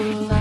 pulang